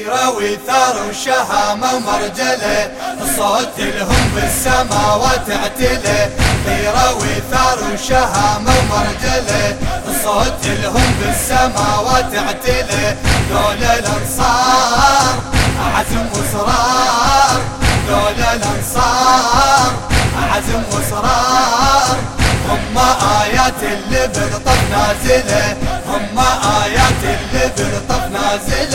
يروي ثار وشهامة ومرجلة صوت لهم بالسماوات اعتلى يروي ثار وشهامة ومرجلة صوت لهم بالسماوات اعتلى دول الأنصار عزم وصرار دول الأنصار عزم وصرار هم آيات اللي بالطف نازلة. هم آيات اللي بالطف نازلة.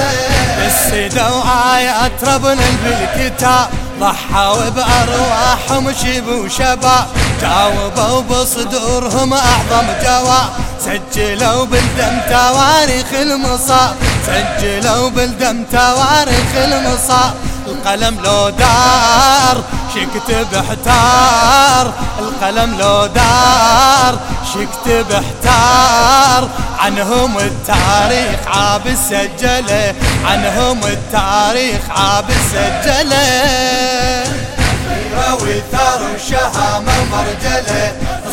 السيدة وآيات ربنا بالكتاب ضحوا بأرواحهم شيب وشباب جاوبوا بصدورهم أعظم جواب سجلوا بالدم تواريخ المصاب. سجلوا بالدم تواريخ المصاب. القلم لو دار شكتب احتار القلم لو دار شكتب احتار عنهم التاريخ عاب سجله عنهم التاريخ عاب سجله ثار وشهامة ومرجلة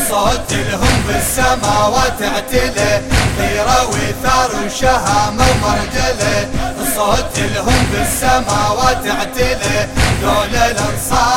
صوت لهم بالسماوات اعتلى يروي ثار وشهامة ومرجلة صوت لهم بالسماوات اعتلى دول الأنصار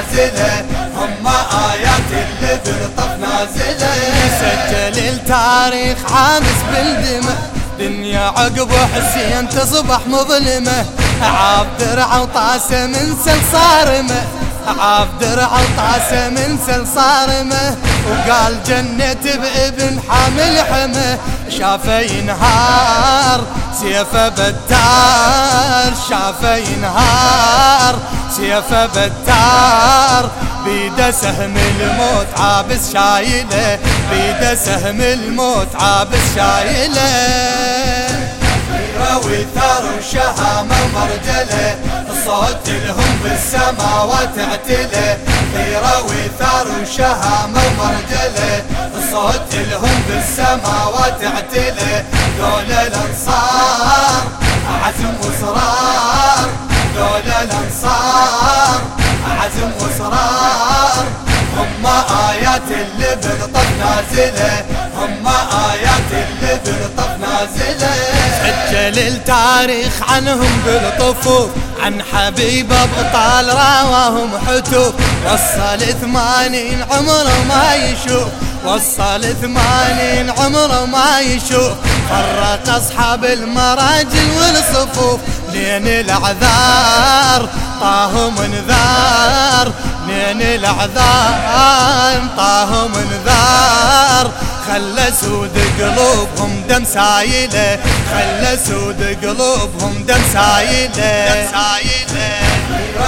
نازلة هم آيات اللي بالطف نازلة. سجل التاريخ عامس بالدمه دنيا عقب حسين تصبح مظلمة. عاب درع وطاسة من سل صارمة. عاب درع وطاسة من سل صارمة. وقال جنة بابن حامل حمى. شافه ينهار سيفه بتار شافه ينهار سيفه بتار بيده سهم الموت عابس شايله. بيده سهم الموت عابس شايله. يروي ثار وشهامة ومرجلة صوت لهم بالسماوات اعتلى يروي ثار وشهامة ومرجلة صوت لهم بالسماوات اعتلى دول الأنصار. عزم وصرار دول الأنصار. عزم وصرار هم آيات اللي بالطف نازلة. هم آيات اللي بالطف نازلة. سجل التاريخ عنهم بالطفوف. عن حبيب أبطال رواهم حتوف. وصل ثمانين عمره ما يشوف. وصل ثمانين عمره ما يشوف. فرق أصحاب المراجل والصفوف. لين الأعذار طاهم انذار لين الأعذار طاهم انذار خلى سود قلوبهم دم سايلة. خلى سود قلوبهم دم سايله دم سايلة.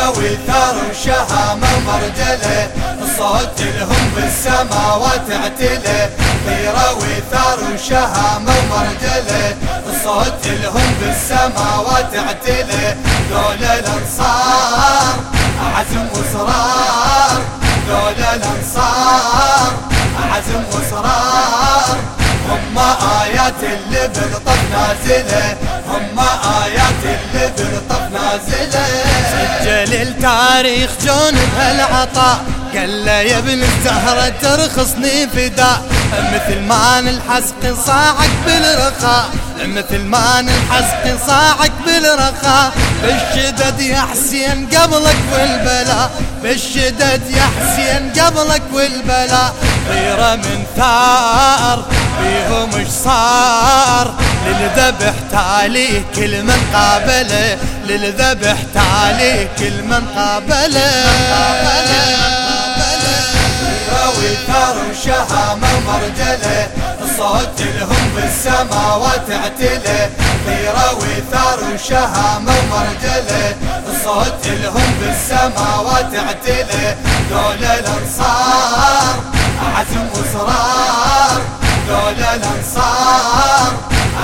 يروي ثار وشهامة ومرجلة صوت لهم بالسماوات اعتلى يروي ثار وشهامة ومرجلة صوت لهم بالسماوات اعتلى دول الأنصار عزم وصرار دول الأنصار عزم وصرار هم آيات اللي بالطف نازلة. سجل التاريخ جون بهالعطاء قال له يا ابن الزهرة ترخصني فداء مثل ما نلحسق صاعك بالرخاء. مثل ما نلحسق صاعك بالرخاء. بالشدد يا حسين قبلك والبلاء بالشدد يا حسين قبلك والبلاء غيره من ثار فيهم اش صار؟ للذبح تالي كل من قابله. للذبح تالي كل من قابله. يروي ثار وشهامة ومرجلة صوت لهم بالسماوات اعتلى يروي ثار وشهامة ومرجلة صوت لهم بالسماوات اعتلى دول الأنصار عزم وصرار دول الأنصار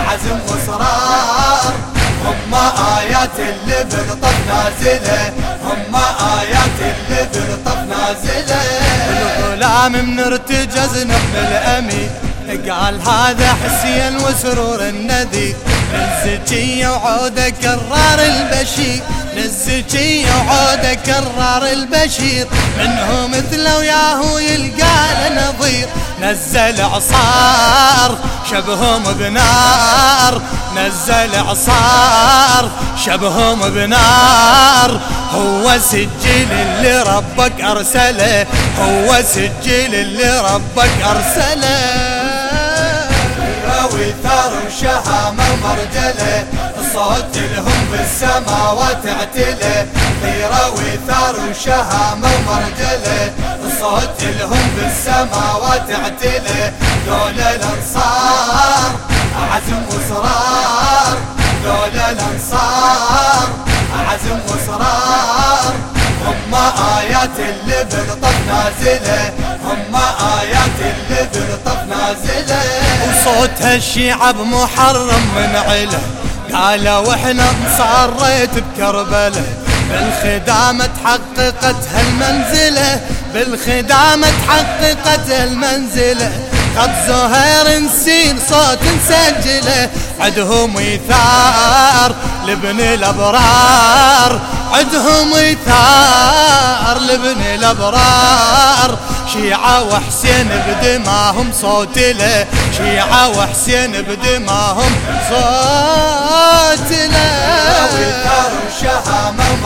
عزم وصرار هم آيات اللي بالطف نازلة هم آيات اللي بالطف نازلة الغلام من ارتجز نقل الأمين قال هذا حسين وسرور النذي للزكية وعود كرار البشير. للزكية وعود كرار البشير. منه مثله وياهو نزل عصار شبهم بنار نزل عصار شبهم بنار. هو سجل اللي ربك أرسله هو سجل اللي ربك أرسله. وثار وشهامة ومرجلة صوت لهم بالسماوات اعتله غيرة وثار وشهامة ومرجلة صوت لهم بالسماوات اعتله دول الأنصار. عزم وصرار دول الأنصار. عزم وصرار هم آيات اللي بالطف نازلة هم آيات اللي بالطف نازلة وصوت هالشيعة بمحرم من عله قالوا إحنا انصريت بكربله. بالخدامة تحققت هالمنزلة بالخدامة تحققت هالمنزلة. خط زهير نسين صوت نسجله عدهم يثار لابن الأبرار. عدهم يثار لابن الأبرار. شيعة وحسين بدماهم صوت له شيعة وحسين بدماهم صوت له.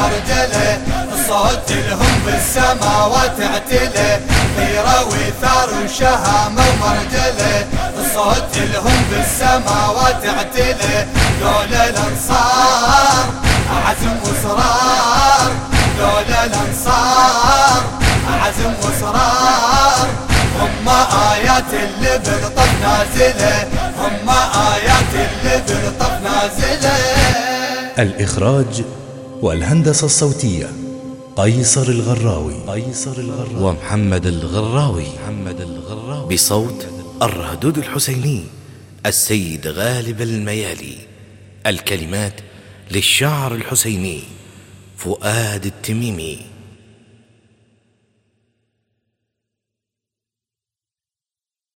وشهامة ومرجلة صوت لهم بالسماوات اعتله. غيرة وثار وشهامة ومرجلة صوت لهم بالسماوات اعتله. دول الأنصار عزم وصرار دول الأنصار عزم وصرار هم آيات اللي بالطف نازلة. هم آيات اللي بالطف نازلة. الإخراج والهندسة الصوتية قيصر الغراوي. قيصر الغراوي. ومحمد الغراوي. محمد الغراوي. بصوت الرهدود الحسيني السيد غالب الميالي. الكلمات للشاعر الحسيني فؤاد التميمي.